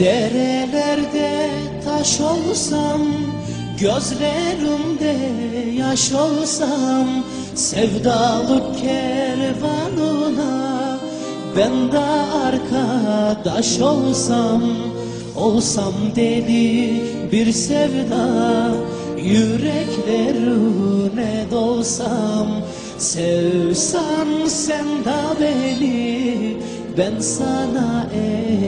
Derelerde taş olsam Gözlerimde yaş olsam Sevdalık kervanına Ben de arkadaş olsam Olsam deli bir sevda Yüreklerine dolsam Sevsen sen de beni Ben sana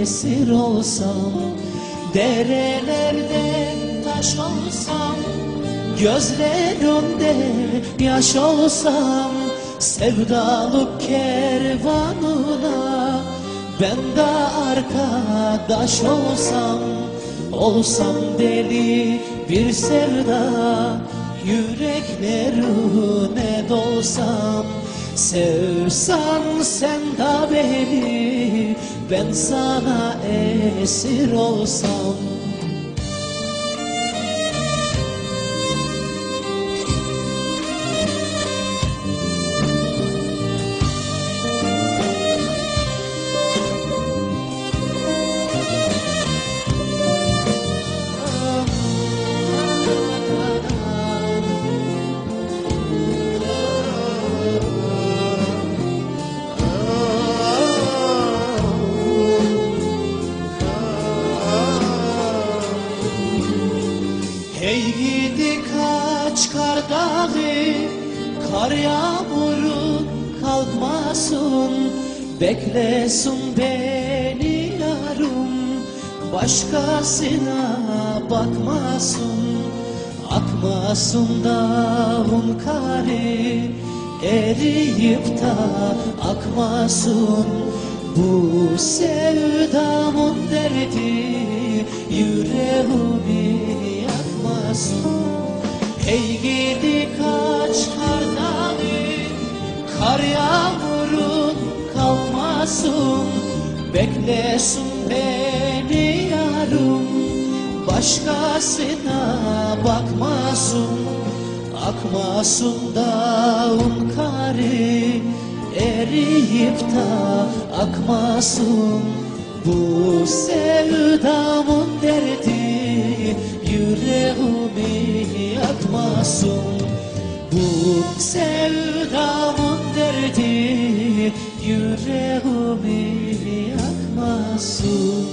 esir olsam Derelerde taş olsam Gözlerimde yaş olsam Sevdalık kervanına Ben de arkadaş olsam Olsam deli bir sevda Yüreklerine dolsam Sevsen sen de beni Ben sana esir olsam Hey gidi kaç kar dağı Kar yağmuru kalkmasın. Beklesin beni yarım Başkasına bakmasın. Akmasın dağın kari Eriyip de akmasın. Bu sevdamın derdi Yüreğimi Hey gidi kaç kar dağı Kar yağmurun kalmasın. Beklesin beni yarım Başkasına bakmasın. Akmasın dağın kari Eriyip de akmasın. Bu sevdamın derdi Yüreğimi yakmasın Bu sevdamın derdi Yüreğimi yakmasın